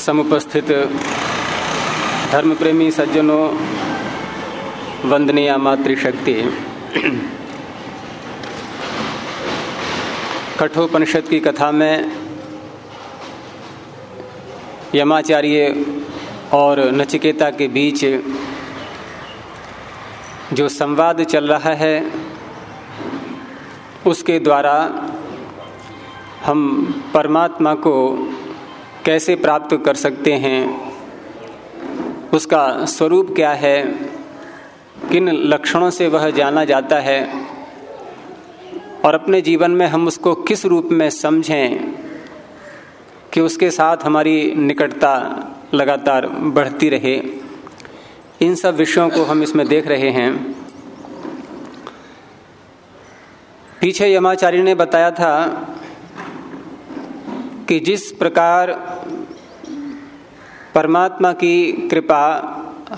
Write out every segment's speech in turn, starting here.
समुपस्थित धर्म प्रेमी सज्जनों, वंदनीय मातृशक्ति। कठोपनिषद की कथा में यमाचार्य और नचिकेता के बीच जो संवाद चल रहा है, उसके द्वारा हम परमात्मा को कैसे प्राप्त कर सकते हैं? उसका स्वरूप क्या है? किन लक्षणों से वह जाना जाता है? और अपने जीवन में हम उसको किस रूप में समझें कि उसके साथ हमारी निकटता लगातार बढ़ती रहे? इन सब विषयों को हम इसमें देख रहे हैं। पीछे यमाचार्य ने बताया था कि जिस प्रकार परमात्मा की कृपा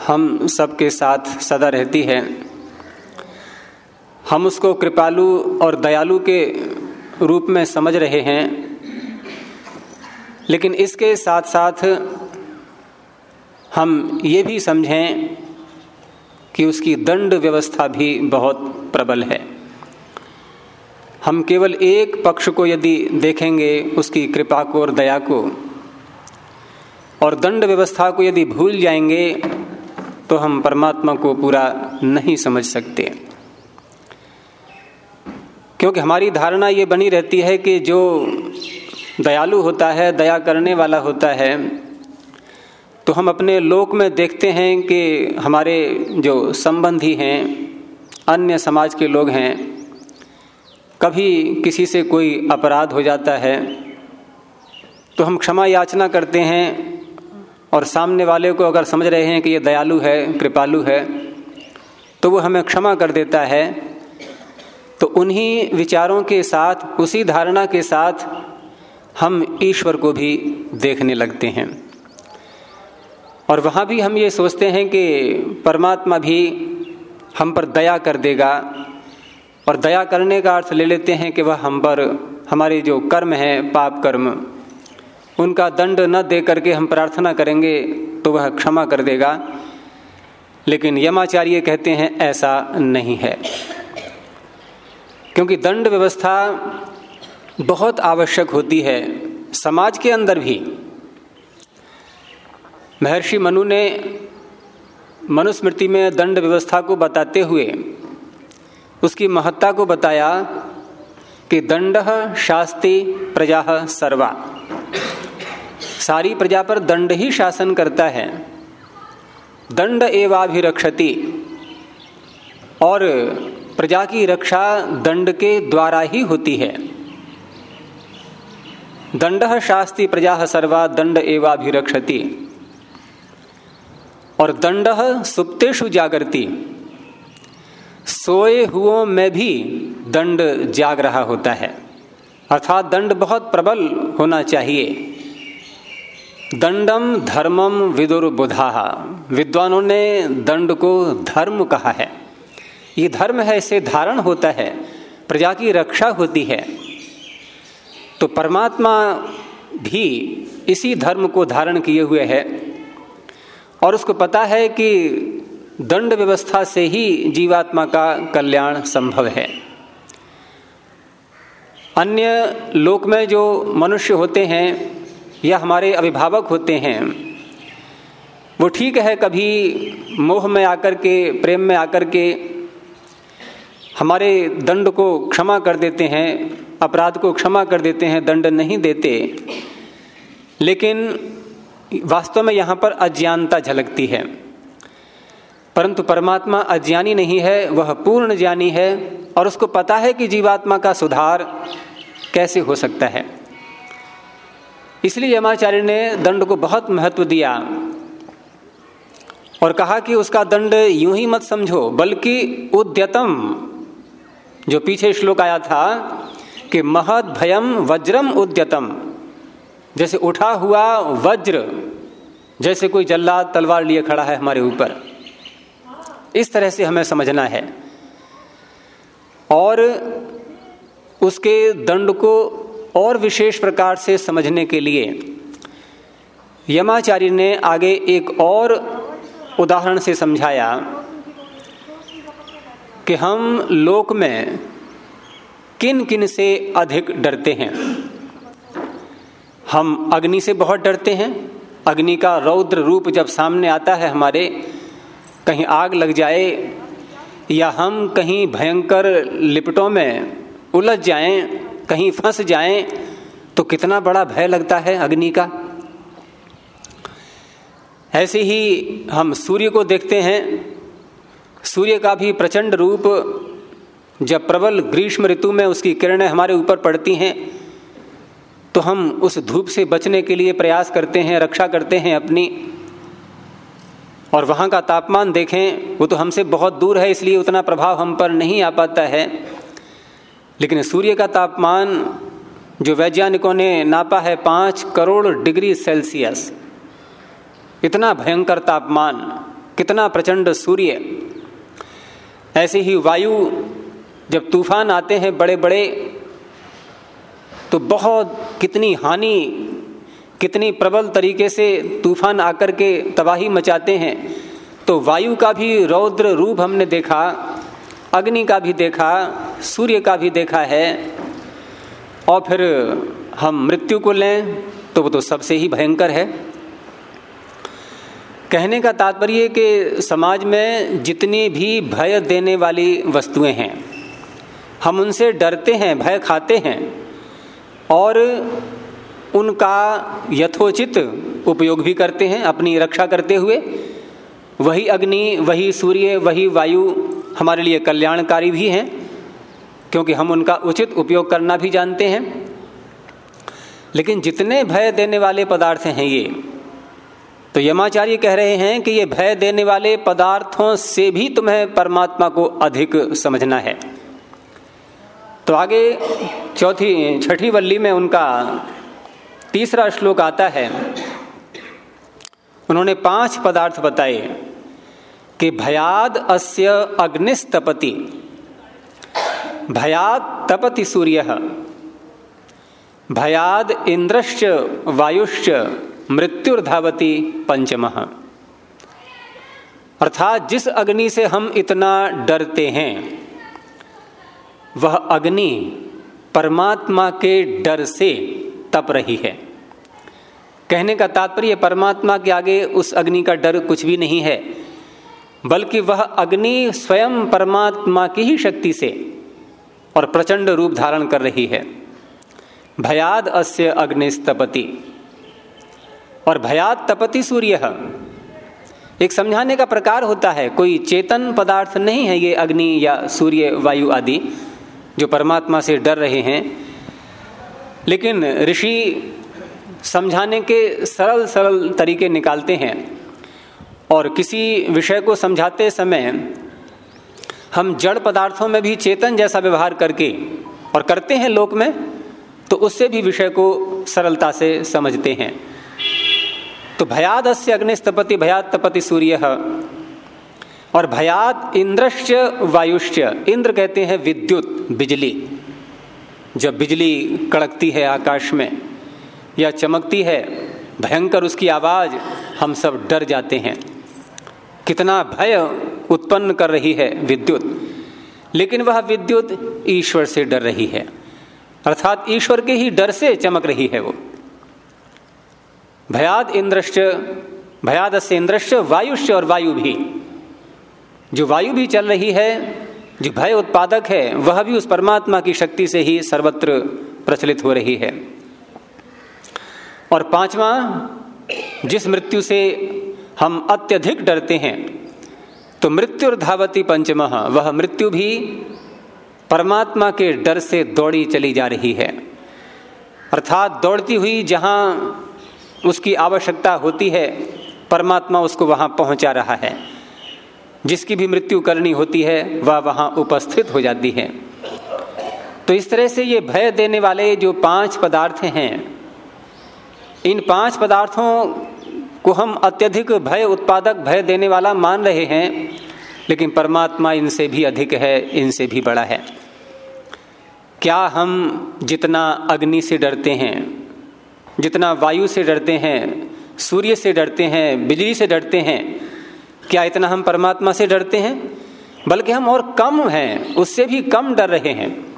हम सबके साथ सदा रहती है, हम उसको कृपालु और दयालु के रूप में समझ रहे हैं, लेकिन इसके साथ साथ हम ये भी समझें कि उसकी दंड व्यवस्था भी बहुत प्रबल है। हम केवल एक पक्ष को यदि देखेंगे, उसकी कृपा को और दया को, और दंड व्यवस्था को यदि भूल जाएँगे तो हम परमात्मा को पूरा नहीं समझ सकते। क्योंकि हमारी धारणा ये बनी रहती है कि जो दयालु होता है, दया करने वाला होता है तो हम अपने लोक में देखते हैं कि हमारे जो संबंधी हैं, अन्य समाज के लोग हैं कभी किसी से कोई अपराध हो जाता है तो हम क्षमा याचना करते हैं और सामने वाले को अगर समझ रहे हैं कि ये दयालु है, कृपालु है तो वो हमें क्षमा कर देता है। तो उन्हीं विचारों के साथ, उसी धारणा के साथ हम ईश्वर को भी देखने लगते हैं। और वहाँ भी हम ये सोचते हैं कि परमात्मा भी हम पर दया कर देगा। और दया करने का अर्थ ले लेते हैं कि वह हम पर हमारे जो कर्म है, पाप कर्म, उनका दंड न दे करके हम प्रार्थना करेंगे तो वह क्षमा कर देगा। लेकिन यमाचार्य कहते हैं, ऐसा नहीं है। क्योंकि दंड व्यवस्था बहुत आवश्यक होती है समाज के अंदर भी। महर्षि मनु ने मनुस्मृति में दंड व्यवस्था को बताते हुए उसकी महत्ता को बताया कि दंड शास्ति प्रजा सर्वा। सारी प्रजा पर दंड ही शासन करता है। दंड एवाभिरक्षति। और प्रजा की रक्षा दंड के द्वारा ही होती है। दंड शास्ति प्रजा सर्वा, दंड एवाभिरक्षति। और दंड सुप्तेषु जागृति सोए हुओं में भी दंड जाग रहा होता है। अर्थात दंड बहुत प्रबल होना चाहिए। दंडम धर्मम विदुर बुधा। विद्वानों ने दंड को धर्म कहा है। ये धर्म है, इसे धारण होता है, प्रजा की रक्षा होती है। तो परमात्मा भी इसी धर्म को धारण किए हुए है। और उसको पता है कि दंड व्यवस्था से ही जीवात्मा का कल्याण संभव है। अन्य लोक में जो मनुष्य होते हैं या हमारे अभिभावक होते हैं, वो ठीक है कभी मोह में आकर के, प्रेम में आकर के हमारे दंड को क्षमा कर देते हैं, अपराध को क्षमा कर देते हैं, दंड नहीं देते। लेकिन वास्तव में यहाँ पर अज्ञानता झलकती है। परंतु परमात्मा अज्ञानी नहीं है, वह पूर्ण ज्ञानी है और उसको पता है कि जीवात्मा का सुधार कैसे हो सकता है। इसलिए यमाचार्य ने दंड को बहुत महत्व दिया और कहा कि उसका दंड यूँ ही मत समझो, बल्कि उद्यतम, जो पीछे श्लोक आया था कि महद भयम वज्रम उद्यतम, जैसे उठा हुआ वज्र, जैसे कोई जल्लाद तलवार लिए खड़ा है हमारे ऊपर। इस तरह से हमें समझना है। और उसके दंड को और विशेष प्रकार से समझने के लिए यमाचार्य ने आगे एक और उदाहरण से समझाया कि हम लोक में किन किन से अधिक डरते हैं। हम अग्नि से बहुत डरते हैं। अग्नि का रौद्र रूप जब सामने आता है हमारे कहीं आग लग जाए या हम कहीं भयंकर लिपटों में उलझ जाएँ, कहीं फंस जाएँ, तो कितना बड़ा भय लगता है अग्नि का। ऐसे ही हम सूर्य को देखते हैं। सूर्य का भी प्रचंड रूप जब प्रबल ग्रीष्म ऋतु में उसकी किरणें हमारे ऊपर पड़ती हैं तो हम उस धूप से बचने के लिए प्रयास करते हैं रक्षा करते हैं अपनी। और वहाँ का तापमान देखें, वो तो हमसे बहुत दूर है, इसलिए उतना प्रभाव हम पर नहीं आ पाता है। लेकिन सूर्य का तापमान, जो वैज्ञानिकों ने नापा है, पाँच करोड़ डिग्री सेल्सियस। इतना भयंकर तापमान, कितना प्रचंड सूर्य। ऐसे ही वायु, जब तूफ़ान आते हैं बड़े बड़े तो बहुत कितनी हानि कितनी प्रबल तरीके से तूफ़ान आकर के तबाही मचाते हैं। तो वायु का भी रौद्र रूप हमने देखा, अग्नि का भी देखा, सूर्य का भी देखा है। और फिर हम मृत्यु को लें तो वो तो सबसे ही भयंकर है। कहने का तात्पर्य कि समाज में जितनी भी भय देने वाली वस्तुएँ हैं, हम उनसे डरते हैं, भय खाते हैं। और उनका यथोचित उपयोग भी करते हैं अपनी रक्षा करते हुए। वही अग्नि, वही सूर्य, वही वायु हमारे लिए कल्याणकारी भी हैं, क्योंकि हम उनका उचित उपयोग करना भी जानते हैं। लेकिन जितने भय देने वाले पदार्थ हैं ये तो यमाचार्य कह रहे हैं कि ये भय देने वाले पदार्थों से भी तुम्हें परमात्मा को अधिक समझना है। तो आगे चौथी, छठी वल्ली में उनका तीसरा श्लोक आता है। उन्होंने पाँच पदार्थ बताए कि भयाद अस्य अग्निस्तपति। भयाद तपति सूर्य। भयाद इंद्रश्च वायुश्च मृत्युर्धावती पंचम। अर्थात जिस अग्नि से हम इतना डरते हैं, वह अग्नि परमात्मा के डर से तप रही है। कहने का तात्पर्य परमात्मा के आगे उस अग्नि का डर कुछ भी नहीं है, बल्कि वह अग्नि स्वयं परमात्मा की ही शक्ति से और प्रचंड रूप धारण कर रही है। भयाद अस्य अग्निस्तपति। और भयाद तपति सूर्य। एक समझाने का प्रकार होता है, कोई चेतन पदार्थ नहीं है ये अग्नि या सूर्य, वायु आदि जो परमात्मा से डर रहे हैं। लेकिन ऋषि समझाने के सरल सरल तरीके निकालते हैं और किसी विषय को समझाते समय हम जड़ पदार्थों में भी चेतन जैसा व्यवहार करके और करते हैं लोक में तो उससे भी विषय को सरलता से समझते हैं। तो भयाद अस्य अग्निस्तपति भयात तपति सूर्य और भयात इंद्रश्च वायुश्च, इंद्र कहते हैं विद्युत, बिजली। जब बिजली कड़कती है आकाश में या चमकती है, भयंकर उसकी आवाज़, हम सब डर जाते हैं। कितना भय उत्पन्न कर रही है विद्युत। लेकिन वह विद्युत ईश्वर से डर रही है। अर्थात ईश्वर के ही डर से चमक रही है वो। भयाद इंद्रश्च भयाद से इंद्रश्च वायुश्च और वायु भी। जो वायु भी चल रही है जो भय उत्पादक है, वह भी उस परमात्मा की शक्ति से ही सर्वत्र प्रचलित हो रही है। और पांचवा, जिस मृत्यु से हम अत्यधिक डरते हैं तो मृत्यु धावती पंचम वह मृत्यु भी परमात्मा के डर से दौड़ी चली जा रही है। अर्थात दौड़ती हुई जहाँ उसकी आवश्यकता होती है, परमात्मा उसको वहाँ पहुँचा रहा है। जिसकी भी मृत्यु करनी होती है, वह वहाँ उपस्थित हो जाती है। तो इस तरह से ये भय देने वाले जो पाँच पदार्थ हैं, इन पाँच पदार्थों को हम अत्यधिक भय उत्पादक, भय देने वाला मान रहे हैं, लेकिन परमात्मा इनसे भी अधिक है, इनसे भी बड़ा है। क्या हम जितना अग्नि से डरते हैं, जितना वायु से डरते हैं, सूर्य से डरते हैं, बिजली से डरते हैं क्या इतना हम परमात्मा से डरते हैं? बल्कि हम और कम हैं, उससे भी कम डर रहे हैं।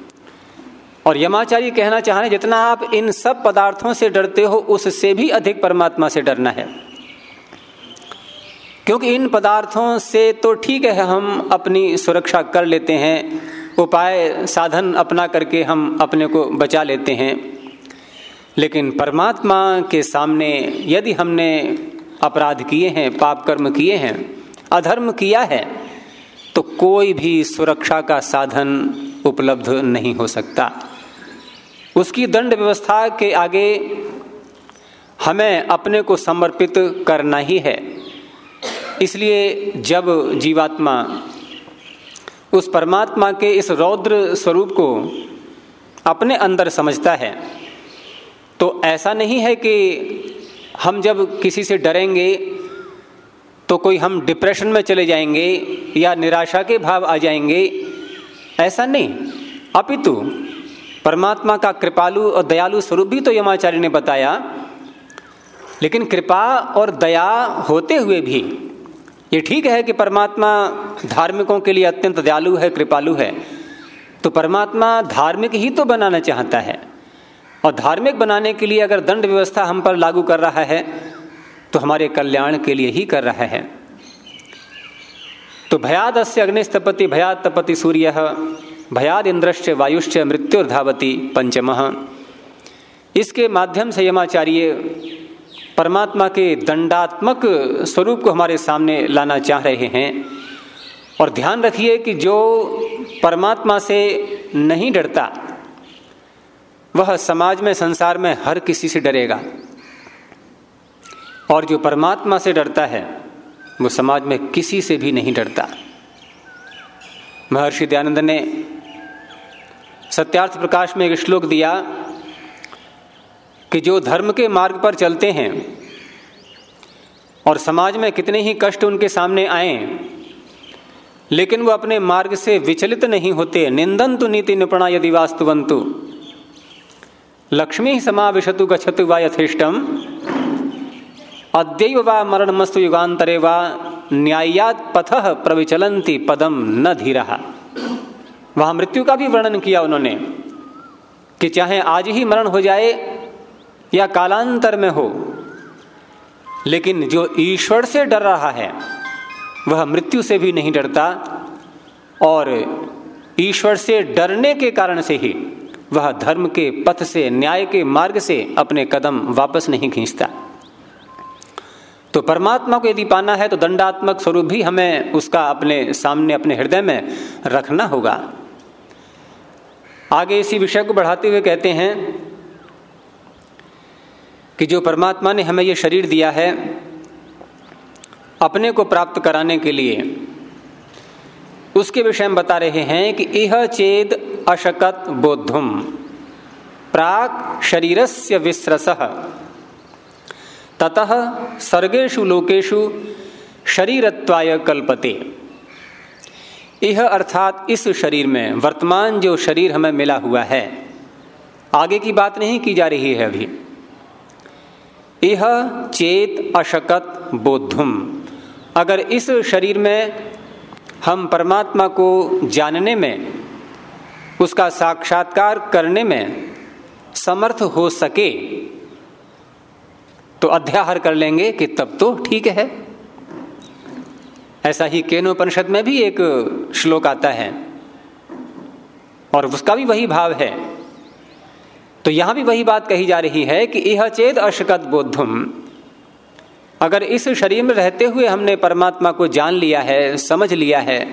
और यमाचार्य कहना चाह रहे जितना आप इन सब पदार्थों से डरते हो, उससे भी अधिक परमात्मा से डरना है। क्योंकि इन पदार्थों से तो ठीक है, हम अपनी सुरक्षा कर लेते हैं, उपाय, साधन अपना करके हम अपने को बचा लेते हैं। लेकिन परमात्मा के सामने यदि हमने अपराध किए हैं, पाप कर्म किए हैं अधर्म किया है तो कोई भी सुरक्षा का साधन उपलब्ध नहीं हो सकता। उसकी दंड व्यवस्था के आगे हमें अपने को समर्पित करना ही है। इसलिए जब जीवात्मा उस परमात्मा के इस रौद्र स्वरूप को अपने अंदर समझता है तो ऐसा नहीं है कि हम जब किसी से डरेंगे तो कोई हम डिप्रेशन में चले जाएँगे या निराशा के भाव आ जाएँगे, ऐसा नहीं। अपितु, परमात्मा का कृपालु और दयालु स्वरूप भी तो यमाचार्य ने बताया, लेकिन कृपा और दया होते हुए भी ये ठीक है कि परमात्मा धार्मिकों के लिए अत्यंत दयालु है, कृपालु है। तो परमात्मा धार्मिक ही तो बनाना चाहता है, और धार्मिक बनाने के लिए अगर दंड व्यवस्था हम पर लागू कर रहा है तो हमारे कल्याण के लिए ही कर रहा है। तो भयाद अस्य अग्निस्तपति भयाद तपति सूर्य, भयाद इंद्रश्च वायुश्च मृत्युर्धावती पंचम। इसके माध्यम से यमाचार्य परमात्मा के दंडात्मक स्वरूप को हमारे सामने लाना चाह रहे हैं और ध्यान रखिए कि जो परमात्मा से नहीं डरता, वह समाज में, संसार में हर किसी से डरेगा। और जो परमात्मा से डरता है, वो समाज में किसी से भी नहीं डरता। महर्षि दयानंद ने सत्यार्थ प्रकाश में एक श्लोक दिया कि जो धर्म के मार्ग पर चलते हैं और समाज में कितने ही कष्ट उनके सामने आए, लेकिन वो अपने मार्ग से विचलित नहीं होते। निंदन तो नीति निपणा यदि वास्तुवंतु। लक्ष्मी समाविशतु गच्छतु वा यथेष्टम। अद्यव वा मरणमस्तु युगान्तरे वा न्यायात पथ प्रविचलंती पदम न धीरा। वहाँ मृत्यु का भी वर्णन किया उन्होंने कि चाहे आज ही मरण हो जाए या कालांतर में हो, लेकिन जो ईश्वर से डर रहा है, वह मृत्यु से भी नहीं डरता और ईश्वर से डरने के कारण से ही वह धर्म के पथ से, न्याय के मार्ग से अपने कदम वापस नहीं खींचता। तो परमात्मा को यदि पाना है तो दंडात्मक स्वरूप भी हमें उसका अपने सामने, अपने हृदय में रखना होगा। आगे इसी विषय को बढ़ाते हुए कहते हैं कि जो परमात्मा ने हमें यह शरीर दिया है, अपने को प्राप्त कराने के लिए, उसके विषय में बता रहे हैं कि इह चेद अशकत बोधुम प्राक शरीरस्य विस्रस। ततः सर्गेशु लोकेशु शरीरत्वाय कल्पते। यह अर्थात इस शरीर में वर्तमान जो शरीर हमें मिला हुआ है, आगे की बात नहीं की जा रही है अभी। यह चेत अशकत बोधुम अगर इस शरीर में हम परमात्मा को जानने में, उसका साक्षात्कार करने में समर्थ हो सके तो अध्याहार कर लेंगे कि तब तो ठीक है। ऐसा ही केनोपनिषद में भी एक श्लोक आता है और उसका भी वही भाव है। तो यहाँ भी वही बात कही जा रही है कि यह चेत अशकत बोधुम अगर इस शरीर में रहते हुए हमने परमात्मा को जान लिया है, समझ लिया है,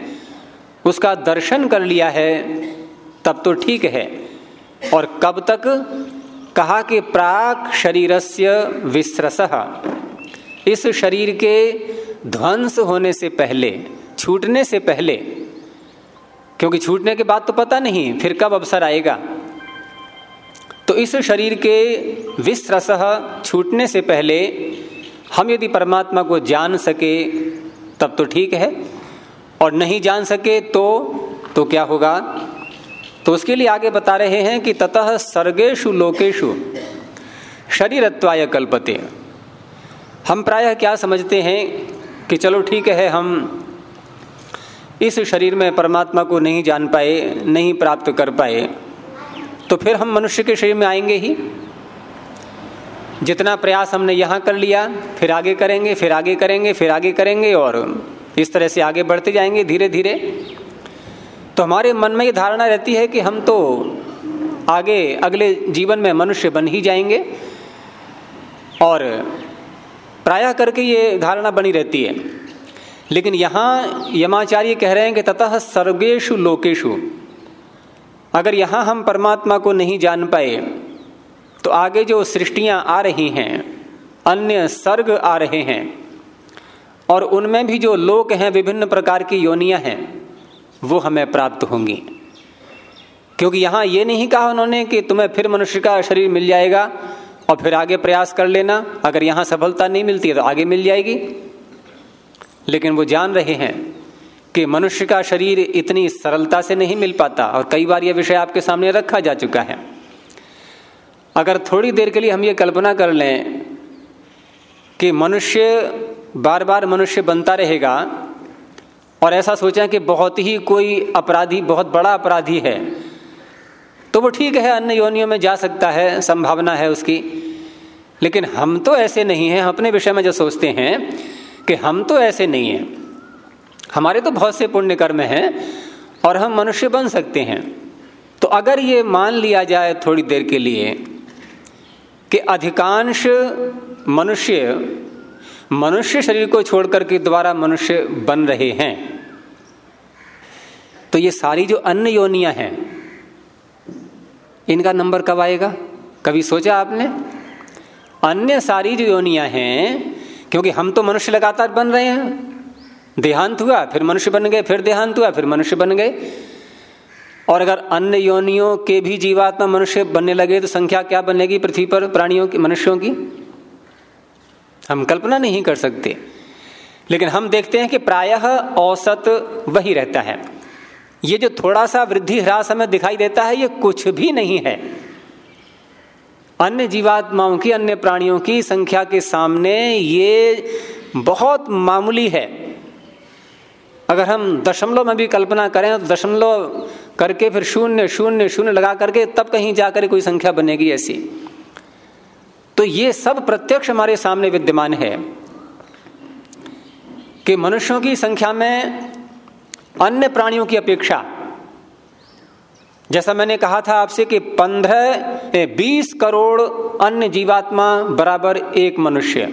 उसका दर्शन कर लिया है, तब तो ठीक है। और कब तक? कहा कि प्राक शरीरस्य विश्रस इस शरीर के ध्वंस होने से पहले, छूटने से पहले, क्योंकि छूटने के बाद तो पता नहीं, फिर कब अवसर आएगा? तो इस शरीर के विश्रस छूटने से पहले, हम यदि परमात्मा को जान सके, तब तो ठीक है, और नहीं जान सके तो तो क्या होगा? तो उसके लिए आगे बता रहे हैं कि ततः सर्गेशु लोकेशु शरीरत्वाय कल्पते। हम प्रायः क्या समझते हैं कि चलो ठीक है, हम इस शरीर में परमात्मा को नहीं जान पाए, नहीं प्राप्त कर पाए तो फिर हम मनुष्य के शरीर में आएँगे ही। जितना प्रयास हमने यहाँ कर लिया, फिर आगे करेंगे, फिर आगे करेंगे, फिर आगे करेंगे और इस तरह से आगे बढ़ते जाएँगे धीरे धीरे तो हमारे मन में ये धारणा रहती है कि हम तो आगे, अगले जीवन में मनुष्य बन ही जाएँगे। और प्रायः करके ये धारणा बनी रहती है। लेकिन यहाँ यमाचार्य कह रहे हैं कि ततः सर्वेशु लोकेशु अगर यहाँ हम परमात्मा को नहीं जान पाए तो आगे जो सृष्टियाँ आ रही हैं, अन्य सर्ग आ रहे हैं, और उनमें भी जो लोक हैं, विभिन्न प्रकार की योनियाँ हैं वो हमें प्राप्त होंगी। क्योंकि यहाँ ये नहीं कहा उन्होंने कि तुम्हें फिर मनुष्य का शरीर मिल जाएगा और फिर आगे प्रयास कर लेना। अगर यहाँ सफलता नहीं मिलती है तो आगे मिल जाएगी। लेकिन वो जान रहे हैं कि मनुष्य का शरीर इतनी सरलता से नहीं मिल पाता और कई बार यह विषय आपके सामने रखा जा चुका है। अगर थोड़ी देर के लिए हम ये कल्पना कर लें कि मनुष्य बार बार मनुष्य बनता रहेगा और ऐसा सोचें कि बहुत ही कोई अपराधी, बहुत बड़ा अपराधी है। तो वो ठीक है, अन्य योनियों में जा सकता है, संभावना है उसकी। लेकिन हम तो ऐसे नहीं हैं, अपने विषय में जो सोचते हैं कि हम तो ऐसे नहीं हैं। हमारे तो बहुत से पुण्य कर्म हैं और हम मनुष्य बन सकते हैं। तो अगर ये मान लिया जाए थोड़ी देर के लिए कि अधिकांश मनुष्य मनुष्य शरीर को छोड़कर के द्वारा मनुष्य बन रहे हैं तो ये सारी जो अन्य योनियाँ हैं, इनका नंबर कब आएगा? कभी सोचा आपने? अन्य सारी जो योनियाँ हैं, क्योंकि हम तो मनुष्य लगातार बन रहे हैं। देहांत हुआ, फिर मनुष्य बन गए, फिर देहांत हुआ, फिर मनुष्य बन गए। और अगर अन्य योनियों के भी जीवात्मा मनुष्य बनने लगे तो संख्या क्या बनेगी पृथ्वी पर, प्राणियों की, मनुष्यों की? हम कल्पना नहीं कर सकते। लेकिन हम देखते हैं कि प्रायः औसत वही रहता है। ये जो थोड़ा सा वृद्धि ह्रास हमें दिखाई देता है, ये कुछ भी नहीं है। अन्य जीवात्माओं की, अन्य प्राणियों की संख्या के सामने ये बहुत मामूली है। अगर हम दशमलव में भी कल्पना करें तो दशमलव करके फिर शून्य शून्य शून्य लगा करके तब कहीं जाकर कोई संख्या बनेगी ऐसी। तो ये सब प्रत्यक्ष हमारे सामने विद्यमान है कि मनुष्यों की संख्या में अन्य प्राणियों की अपेक्षा। जैसा मैंने कहा था आपसे कि पंद्रह बीस करोड़ अन्य जीवात्मा बराबर एक मनुष्य।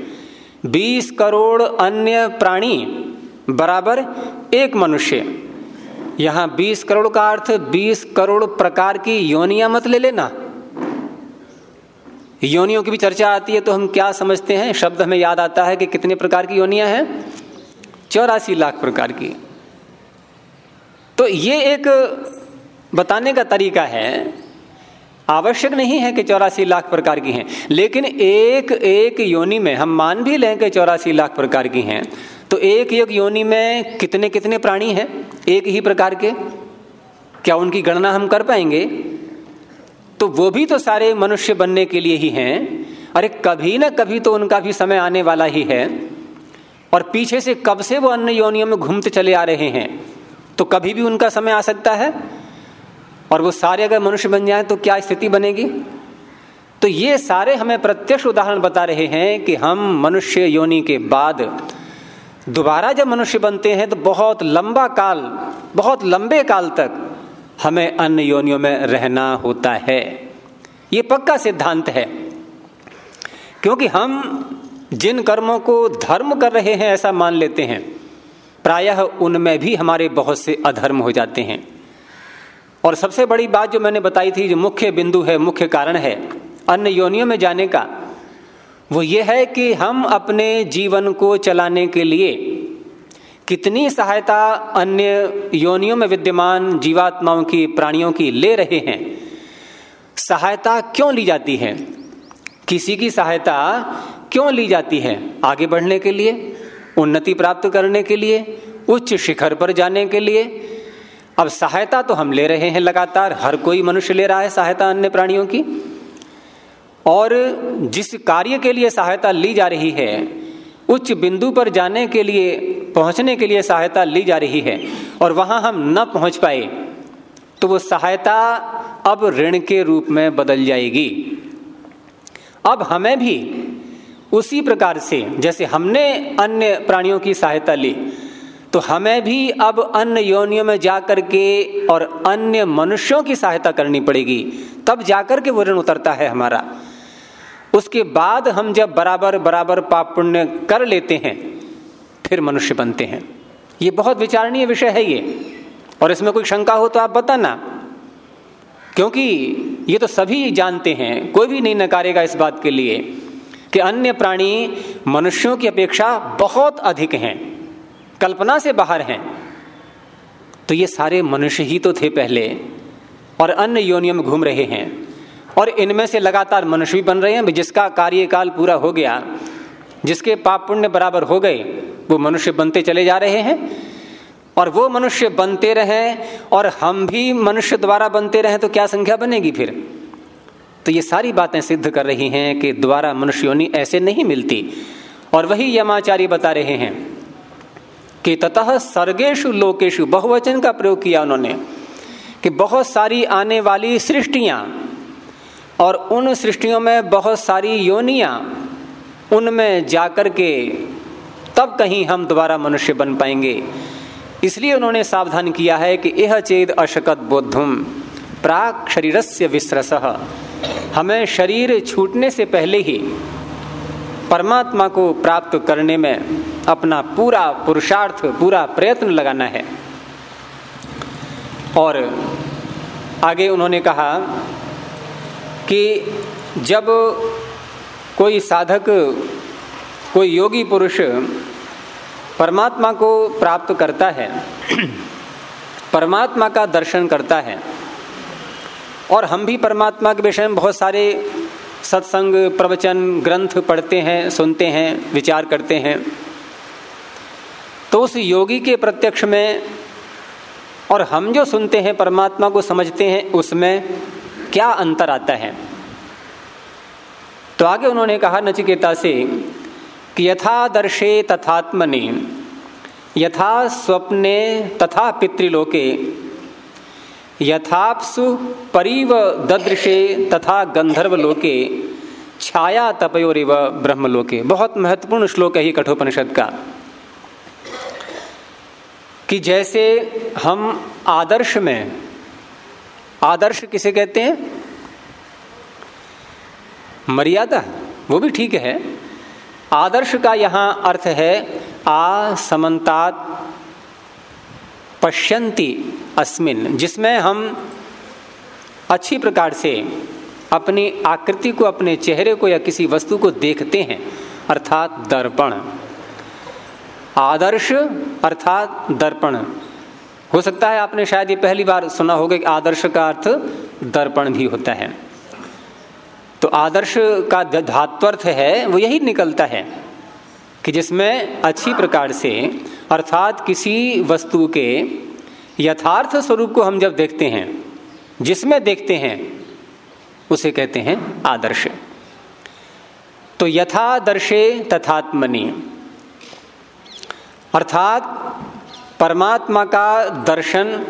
बीस करोड़ अन्य प्राणी बराबर एक मनुष्य। यहाँ बीस करोड़ का अर्थ बीस करोड़ प्रकार की योनिया मत ले लेना। योनियों की भी चर्चा आती है तो हम क्या समझते हैं? शब्द हमें याद आता है कि कितने प्रकार की योनिया हैं? चौरासी लाख प्रकार की। तो ये एक बताने का तरीका है, आवश्यक नहीं है कि चौरासी लाख प्रकार की हैं, लेकिन एक एक योनि में, हम मान भी लें कि चौरासी लाख प्रकार की हैं तो एक एक योनि में कितने कितने प्राणी हैं, एक ही प्रकार के? क्या उनकी गणना हम कर पाएँगे? तो वो भी तो सारे मनुष्य बनने के लिए ही हैं, अरे कभी ना कभी तो उनका भी समय आने वाला ही है, और पीछे से कब से वो अन्य योनियों में घूमते चले आ रहे हैं? तो कभी भी उनका समय आ सकता है। और वो सारे अगर मनुष्य बन जाए तो क्या स्थिति बनेगी? तो ये सारे हमें प्रत्यक्ष उदाहरण बता रहे हैं कि हम मनुष्य योनि के बाद दोबारा जब मनुष्य बनते हैं तो बहुत लंबा काल, बहुत लंबे काल तक हमें अन्य योनियों में रहना होता है। ये पक्का सिद्धांत है। क्योंकि हम जिन कर्मों को धर्म कर रहे हैं ऐसा मान लेते हैं। प्रायः उनमें भी हमारे बहुत से अधर्म हो जाते हैं। और सबसे बड़ी बात जो मैंने बताई थी, जो मुख्य बिंदु है, मुख्य कारण है, अन्य योनियों में जाने का, वो ये है कि हम अपने जीवन को चलाने के लिए कितनी सहायता अन्य योनियों में विद्यमान जीवात्माओं की, प्राणियों की ले रहे हैं। सहायता क्यों ली जाती है? किसी की सहायता क्यों ली जाती है? आगे बढ़ने के लिए उन्नति प्राप्त करने के लिए, उच्च शिखर पर जाने के लिए। अब सहायता तो हम ले रहे हैं लगातार, हर कोई मनुष्य ले रहा है सहायता अन्य प्राणियों की। और जिस कार्य के लिए सहायता ली जा रही है, उच्च बिंदु पर जाने के लिए, पहुँचने के लिए सहायता ली जा रही है, और वहाँ हम न पहुँच पाए तो वो सहायता अब ऋण के रूप में बदल जाएगी। अब हमें भी उसी प्रकार से, जैसे हमने अन्य प्राणियों की सहायता ली तो हमें भी अब अन्य योनियों में जाकर के और अन्य मनुष्यों की सहायता करनी पड़ेगी। तब जाकर के वो ऋण उतरता है हमारा। उसके बाद हम जब बराबर बराबर पाप पुण्य कर लेते हैं, फिर मनुष्य बनते हैं। ये बहुत विचारणीय विषय है ये। और इसमें कोई शंका हो तो आप बताना। क्योंकि ये तो सभी जानते हैं, कोई भी नहीं नकारेगा इस बात के लिए। कि अन्य प्राणी मनुष्यों की अपेक्षा बहुत अधिक हैं, कल्पना से बाहर हैं। तो ये सारे मनुष्य ही तो थे पहले, और अन्य योनियों में घूम रहे हैं, और इनमें से लगातार मनुष्य भी बन रहे हैं, जिसका कार्यकाल पूरा हो गया, जिसके पाप पुण्य बराबर हो गए, वो मनुष्य बनते चले जा रहे हैं, और वो मनुष्य बनते रहे, और हम भी मनुष्य द्वारा बनते रहे तो क्या संख्या बनेगी फिर? तो ये सारी बातें सिद्ध कर रही हैं कि द्वारा मनुष्य योनि ऐसे नहीं मिलती। और वही यमाचार्य बता रहे हैं कि ततः सर्गेशु लोकेशु बहुवचन का प्रयोग किया उन्होंने कि बहुत सारी आने वाली सृष्टियाँ और उन सृष्टियों में बहुत सारी योनियाँ उनमें जाकर के तब कहीं हम दोबारा मनुष्य बन पाएँगे। इसलिए उन्होंने सावधान किया है कि यह चेद अशकत बोधुम प्राक शरीर से विश्रस हमें शरीर छूटने से पहले ही परमात्मा को प्राप्त करने में अपना पूरा पुरुषार्थ, पूरा प्रयत्न लगाना है। और आगे उन्होंने कहा कि जब कोई साधक, कोई योगी पुरुष परमात्मा को प्राप्त करता है, परमात्मा का दर्शन करता है और हम भी परमात्मा के विषय में बहुत सारे सत्संग, प्रवचन, ग्रंथ पढ़ते हैं, सुनते हैं, विचार करते हैं। तो उस योगी के प्रत्यक्ष में और हम जो सुनते हैं, परमात्मा को समझते हैं, उसमें क्या अंतर आता है? तो आगे उन्होंने कहा नचिकेता से कि यथा दर्शे तथात्मने, यथा स्वप्ने तथा पितृलोके यथापसु परिव ददृशे तथा गंधर्व लोके छाया तपयोरिव ब्रह्मलोके। बहुत महत्वपूर्ण श्लोक है ही कठोपनिषद का। कि जैसे हम आदर्श में, आदर्श किसे कहते हैं? मर्यादा, वो भी ठीक है। आदर्श का यहाँ अर्थ है आ, समन्तात पश्यंती अस्मिन, जिसमें हम अच्छी प्रकार से अपनी आकृति को, अपने चेहरे को या किसी वस्तु को देखते हैं, अर्थात दर्पण। आदर्श अर्थात दर्पण। हो सकता है आपने शायद ये पहली बार सुना होगा कि आदर्श का अर्थ दर्पण भी होता है। तो आदर्श का धात्वर्थ है, वो यही निकलता है कि जिसमें अच्छी प्रकार से अर्थात किसी वस्तु के यथार्थ स्वरूप को हम जब देखते हैं, जिसमें देखते हैं, उसे कहते हैं आदर्श। तो यथादर्शे तथात्मनि, अर्थात परमात्मा का दर्शन,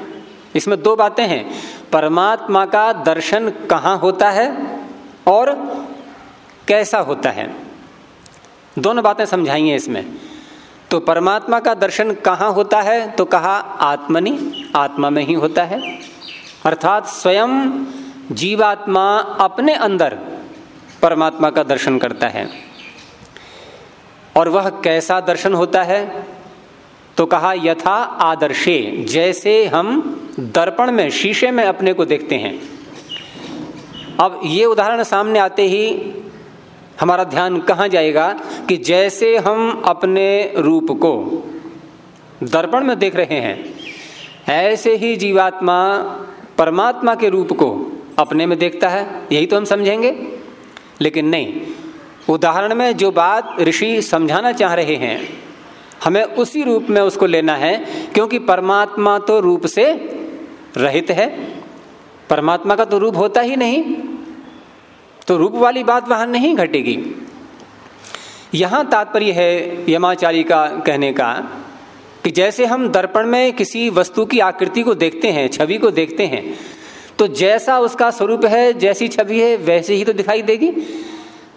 इसमें दो बातें हैं। परमात्मा का दर्शन कहाँ होता है और कैसा होता है? दोनों बातें समझाइए इसमें। तो परमात्मा का दर्शन कहाँ होता है? तो कहा आत्मनि, आत्मा में ही होता है। अर्थात स्वयं जीवात्मा अपने अंदर परमात्मा का दर्शन करता है। और वह कैसा दर्शन होता है? तो कहा यथा आदर्शे, जैसे हम दर्पण में, शीशे में अपने को देखते हैं। अब ये उदाहरण सामने आते ही हमारा ध्यान कहाँ जाएगा कि जैसे हम अपने रूप को दर्पण में देख रहे हैं, ऐसे ही जीवात्मा परमात्मा के रूप को अपने में देखता है। यही तो हम समझेंगे। लेकिन नहीं, उदाहरण में जो बात ऋषि समझाना चाह रहे हैं, हमें उसी रूप में उसको लेना है, क्योंकि परमात्मा तो रूप से रहित है। परमात्मा का तो रूप होता ही नहीं। तो रूप वाली बात वहाँ नहीं घटेगी। यहाँ तात्पर्य है यमाचारी का कहने का कि जैसे हम दर्पण में किसी वस्तु की आकृति को देखते हैं, छवि को देखते हैं तो जैसा उसका स्वरूप है, जैसी छवि है, वैसे ही तो दिखाई देगी।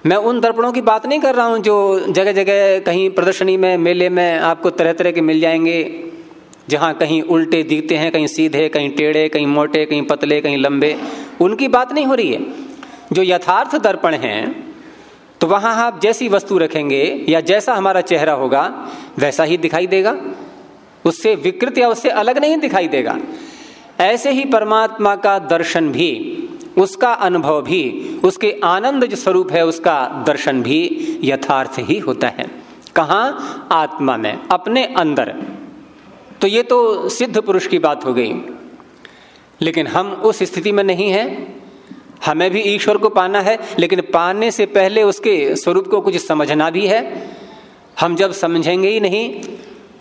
मैं उन दर्पणों की बात नहीं कर रहा हूँ जो जगह जगह कहीं प्रदर्शनी में, मेले में आपको तरह तरह के मिल जाएँगे, जहाँ कहीं उल्टे दिखते हैं, कहीं सीधे, कहीं टेढ़े, कहीं मोटे, कहीं पतले, कहीं लंबे। उनकी बात नहीं हो रही है। जो यथार्थ दर्पण हैं तो वहाँ आप जैसी वस्तु रखेंगे या जैसा हमारा चेहरा होगा, वैसा ही दिखाई देगा। उससे विकृत या उससे अलग नहीं दिखाई देगा। ऐसे ही परमात्मा का दर्शन भी, उसका अनुभव भी, उसके आनंद जो स्वरूप है, उसका दर्शन भी यथार्थ ही होता है। कहा? आत्मा में, अपने अंदर। तो ये तो सिद्ध पुरुष की बात हो गई। लेकिन हम उस स्थिति में नहीं हैं। हमें भी ईश्वर को पाना है, लेकिन पाने से पहले उसके स्वरूप को कुछ समझना भी है। हम जब समझेंगे ही नहीं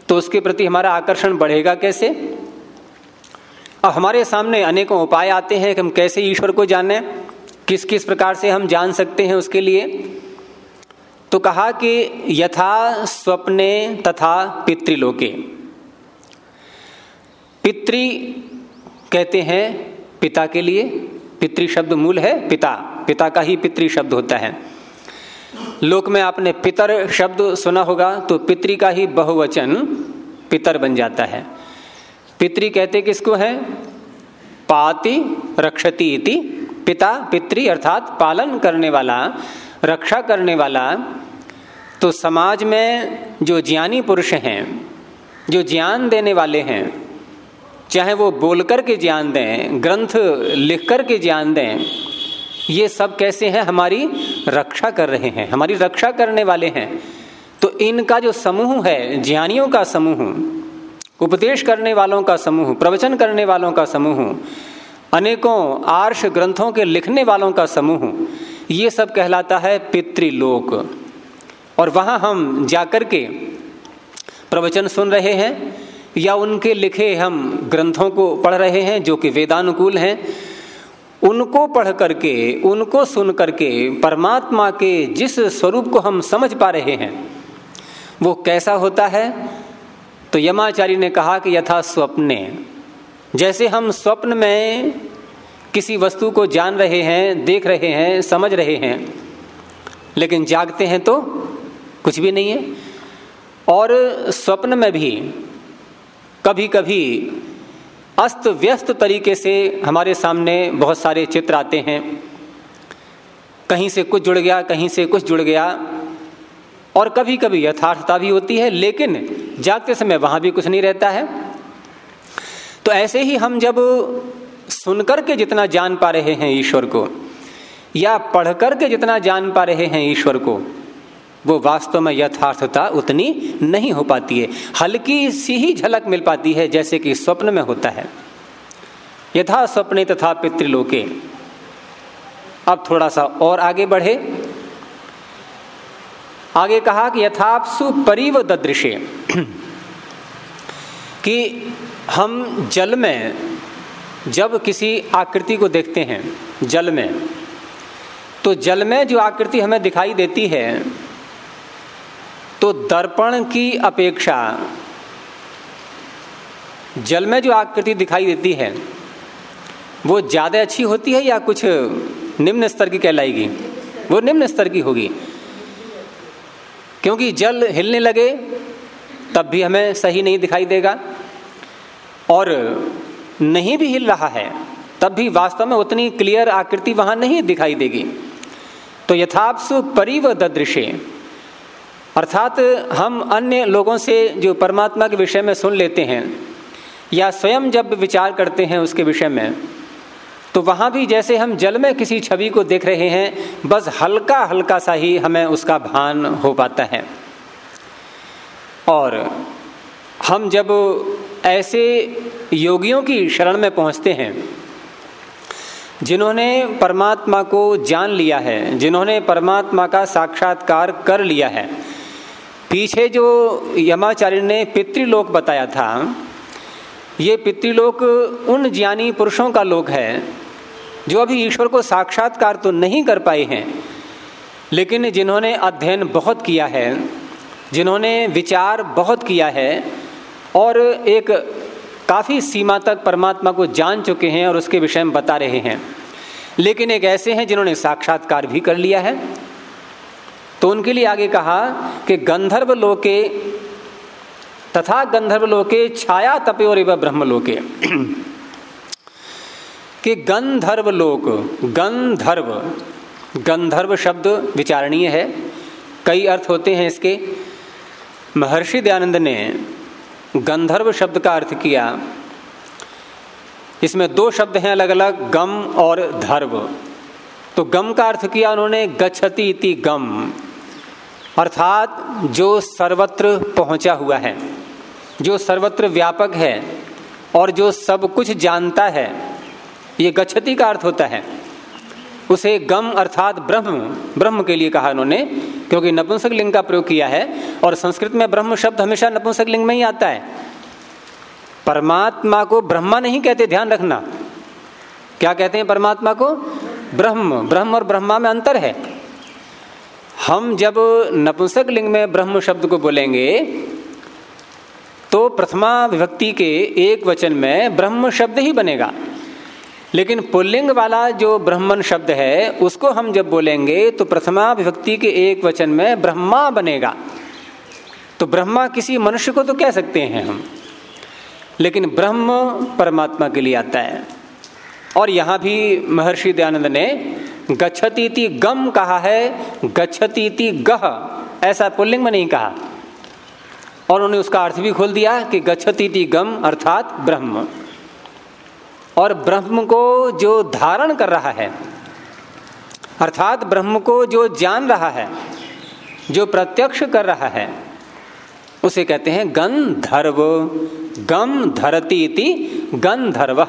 तो उसके प्रति हमारा आकर्षण बढ़ेगा कैसे? अब हमारे सामने अनेकों उपाय आते हैं कि हम कैसे ईश्वर को जाने किस किस प्रकार से हम जान सकते हैं उसके लिए। तो कहा कि यथा स्वप्ने तथा पितृलोके। पितृ कहते हैं पिता के लिए पितृ शब्द मूल है, पिता। पिता का ही पितृ शब्द होता है। लोक में आपने पितर शब्द सुना होगा तो पितृ का ही बहुवचन पितर बन जाता है। पितृ कहते किसको है? पाति रक्षति इति, पिता, पितृ अर्थात पालन करने वाला, रक्षा करने वाला। तो समाज में जो ज्ञानी पुरुष हैं, जो ज्ञान देने वाले हैं चाहे वो बोल कर के ज्ञान दें, ग्रंथ लिख कर के ज्ञान दें, ये सब कैसे हैं? हमारी रक्षा कर रहे हैं, हमारी रक्षा करने वाले हैं। तो इनका जो समूह है, ज्ञानियों का समूह, उपदेश करने वालों का समूह, प्रवचन करने वालों का समूह, अनेकों आर्ष ग्रंथों के लिखने वालों का समूह, ये सब कहलाता है पितृलोक। और वहाँ हम जाकर के प्रवचन सुन रहे हैं या उनके लिखे हम ग्रंथों को पढ़ रहे हैं, जो कि वेदानुकूल हैं, उनको पढ़ करके, उनको सुन करके, परमात्मा के जिस स्वरूप को हम समझ पा रहे हैं, वो कैसा होता है? तो यमाचार्य ने कहा कि यथा स्वप्ने। जैसे हम स्वप्न में किसी वस्तु को जान रहे हैं, देख रहे हैं, समझ रहे हैं, लेकिन जागते हैं तो कुछ भी नहीं है। और स्वप्न में भी कभी कभी अस्त व्यस्त तरीके से हमारे सामने बहुत सारे चित्र आते हैं। कहीं से कुछ जुड़ गया, कहीं से कुछ जुड़ गया और कभी कभी यथार्थता भी होती है, लेकिन जागते समय वहाँ भी कुछ नहीं रहता है। तो ऐसे ही हम जब सुनकर के जितना जान पा रहे हैं ईश्वर को या पढ़कर के जितना जान पा रहे हैं ईश्वर को वो वास्तव में यथार्थता उतनी नहीं हो पाती है। हल्की सी ही झलक मिल पाती है, जैसे कि स्वप्न में होता है। यथा स्वप्ने तथा पितृलोके। अब थोड़ा सा और आगे बढ़े। आगे कहा कि यथापसु परिव ददृश्य कि हम जल में, जब किसी आकृति को देखते हैं, जल में तो जल में जो आकृति हमें दिखाई देती है तो दर्पण की अपेक्षा जल में जो आकृति दिखाई देती है, वो ज़्यादा अच्छी होती है या कुछ निम्न स्तर की कहलाएगी? वो निम्न स्तर की होगी। क्योंकि जल हिलने लगे, तब भी हमें सही नहीं दिखाई देगा। और नहीं भी हिल रहा है, तब भी वास्तव में उतनी क्लियर आकृति वहाँ नहीं दिखाई देगी। तो यथापसु परिव दृश्य अर्थात हम अन्य लोगों से जो परमात्मा के विषय में सुन लेते हैं या स्वयं जब विचार करते हैं उसके विषय में तो वहाँ भी जैसे हम जल में किसी छवि को देख रहे हैं, बस हल्का हल्का सा ही हमें उसका भान हो पाता है। और हम जब ऐसे योगियों की शरण में पहुँचते हैं, जिन्होंने परमात्मा को जान लिया है, जिन्होंने परमात्मा का साक्षात्कार कर लिया है पीछे जो यमाचार्य ने पितृलोक बताया था, ये पितृलोक उन ज्ञानी पुरुषों का लोक है, जो अभी ईश्वर को साक्षात्कार तो नहीं कर पाए हैं, लेकिन जिन्होंने अध्ययन बहुत किया है, जिन्होंने विचार बहुत किया है, और एक काफ़ी सीमा तक परमात्मा को जान चुके हैं और उसके विषय में बता रहे हैं। लेकिन एक ऐसे हैं जिन्होंने साक्षात्कार भी कर लिया है तो उनके लिए आगे कहा कि गंधर्व लोके तथा गंधर्व लोके छाया तपयोर ब्रह्म लोके। कि गंधर्व लोक, गंधर्व गंधर्व शब्द विचारणीय है। कई अर्थ होते हैं इसके। महर्षि दयानंद ने गंधर्व शब्द का अर्थ किया। इसमें दो शब्द हैं अलग अलग गम और धर्व। तो गम का अर्थ किया उन्होंने, गच्छति इति गम। अर्थात जो सर्वत्र पहुँचा हुआ है, जो सर्वत्र व्यापक है और जो सब कुछ जानता है, ये गच्छति का अर्थ होता है। उसे गम अर्थात ब्रह्म ब्रह्म के लिए कहा उन्होंने, क्योंकि नपुंसक लिंग का प्रयोग किया है और संस्कृत में ब्रह्म शब्द हमेशा नपुंसक लिंग में ही आता है। परमात्मा को ब्रह्मा नहीं कहते, ध्यान रखना। क्या कहते हैं परमात्मा को? ब्रह्म ब्रह्म और ब्रह्मा में अंतर है। हम जब नपुंसक लिंग में ब्रह्म शब्द को बोलेंगे तो प्रथमा विभक्ति के एक वचन में ब्रह्म शब्द ही बनेगा। लेकिन पुल्लिंग वाला जो ब्रह्मन शब्द है, उसको हम जब बोलेंगे तो प्रथमा विभक्ति के एक वचन में ब्रह्मा बनेगा। तो ब्रह्मा किसी मनुष्य को तो कह सकते हैं हम, लेकिन ब्रह्म परमात्मा के लिए आता है। और यहाँ भी महर्षि दयानंद ने गच्छती गम कहा है गच्छती गह। ऐसा पुल्लिंग में नहीं कहा। और उन्होंने उसका अर्थ भी खोल दिया कि गच्छती गम अर्थात ब्रह्म। और ब्रह्म को जो धारण कर रहा है, अर्थात ब्रह्म को जो जान रहा है, जो प्रत्यक्ष कर रहा है, उसे कहते हैं गंधर्व। गम धरती इति गंधर्व।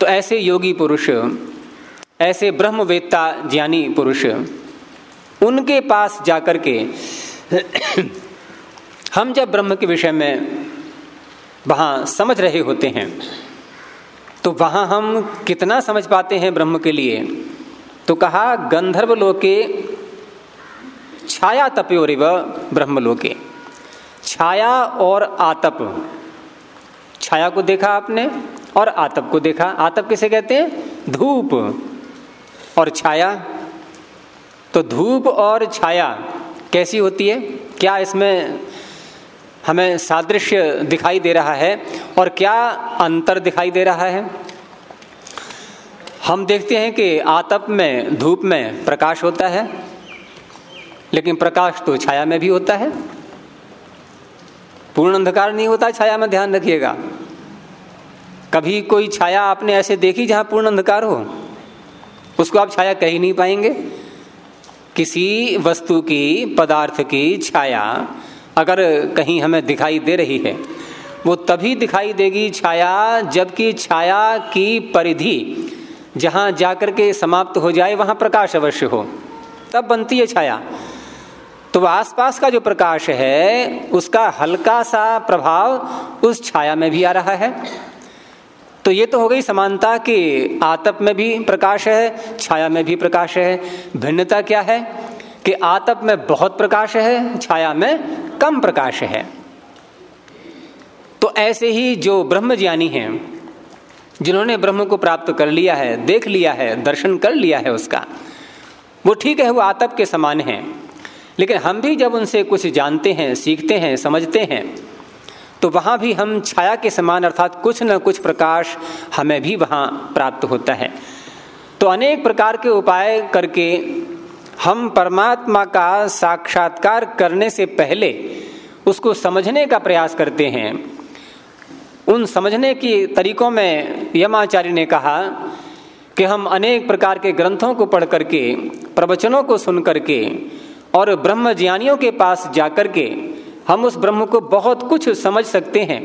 तो ऐसे योगी पुरुष ऐसे ब्रह्मवेत्ता ज्ञानी पुरुष उनके पास जाकर के हम जब ब्रह्म के विषय में वहाँ समझ रहे होते हैं तो वहाँ हम कितना समझ पाते हैं ब्रह्म के लिए? तो कहा, गंधर्व लोके छाया तपयोरिव ब्रह्म लोके। छाया और आतप। छाया को देखा आपने और आतप को देखा। आतप किसे कहते हैं? धूप। और छाया? तो धूप और छाया कैसी होती है? क्या इसमें हमें सादृश्य दिखाई दे रहा है? और क्या अंतर दिखाई दे रहा है? हम देखते हैं कि आतप में, धूप में प्रकाश होता है, लेकिन प्रकाश तो छाया में भी होता है। पूर्ण अंधकार नहीं होता, छाया में ध्यान रखिएगा। कभी कोई छाया आपने ऐसे देखी जहाँ पूर्ण अंधकार हो? उसको आप छाया कह ही नहीं पाएँगे। किसी वस्तु की, पदार्थ की छाया अगर कहीं हमें दिखाई दे रही है, वो तभी दिखाई देगी छाया जबकि छाया की परिधि जहाँ जाकर के समाप्त हो जाए, वहाँ प्रकाश अवश्य हो। तब बनती है छाया। तो आसपास का जो प्रकाश है, उसका हल्का सा प्रभाव उस छाया में भी आ रहा है। तो ये तो हो गई समानता कि आतप में भी प्रकाश है, छाया में भी प्रकाश है। भिन्नता क्या है? कि आतप में बहुत प्रकाश है, छाया में कम प्रकाश है। तो ऐसे ही जो ब्रह्मज्ञानी हैं, जिन्होंने ब्रह्म को प्राप्त कर लिया है, देख लिया है, दर्शन कर लिया है उसका, वो ठीक है, वो आतप के समान है। लेकिन हम भी जब उनसे कुछ जानते हैं, सीखते हैं, समझते हैं तो वहाँ भी हम छाया के समान अर्थात कुछ न कुछ प्रकाश हमें भी वहाँ प्राप्त होता है। तो अनेक प्रकार के उपाय करके हम परमात्मा का साक्षात्कार करने से पहले उसको समझने का प्रयास करते हैं। उन समझने की तरीकों में यमाचार्य ने कहा कि हम अनेक प्रकार के ग्रंथों को पढ़ करके, प्रवचनों को सुन करके और ब्रह्म ज्ञानियों के पास जाकर के हम उस ब्रह्म को बहुत कुछ समझ सकते हैं,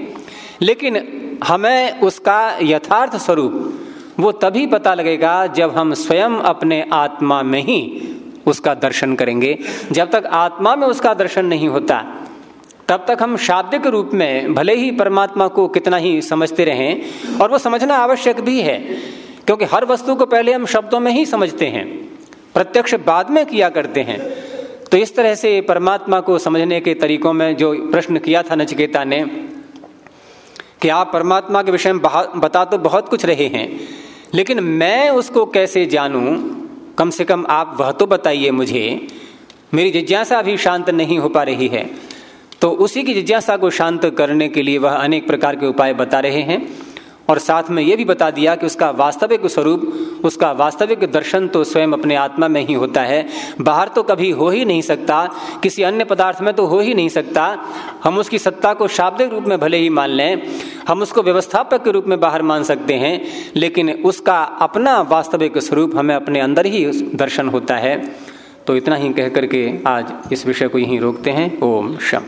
लेकिन हमें उसका यथार्थ स्वरूप वो तभी पता लगेगा जब हम स्वयं अपने आत्मा में ही उसका दर्शन करेंगे। जब तक आत्मा में उसका दर्शन नहीं होता, तब तक हम शाब्दिक रूप में भले ही परमात्मा को कितना ही समझते रहें, और वो समझना आवश्यक भी है, क्योंकि हर वस्तु को पहले हम शब्दों में ही समझते हैं, प्रत्यक्ष बाद में किया करते हैं। तो इस तरह से परमात्मा को समझने के तरीकों में जो प्रश्न किया था नचकेता ने कि आप परमात्मा के विषय में बता तो बहुत कुछ रहे हैं, लेकिन मैं उसको कैसे जानूं? कम से कम आप वह तो बताइए मुझे। मेरी जिज्ञासा अभी शांत नहीं हो पा रही है। तो उसी की जिज्ञासा को शांत करने के लिए वह अनेक प्रकार के उपाय बता रहे हैं। और साथ में ये भी बता दिया कि उसका वास्तविक स्वरूप, उसका वास्तविक दर्शन तो स्वयं अपने आत्मा में ही होता है। बाहर तो कभी हो ही नहीं सकता, किसी अन्य पदार्थ में तो हो ही नहीं सकता। हम उसकी सत्ता को शाब्दिक रूप में भले ही मान लें, हम उसको व्यवस्थापक के रूप में बाहर मान सकते हैं, लेकिन उसका अपना वास्तविक स्वरूप हमें अपने अंदर ही दर्शन होता है। तो इतना ही कह करके आज इस विषय को यहीं रोकते हैं। ओम शम।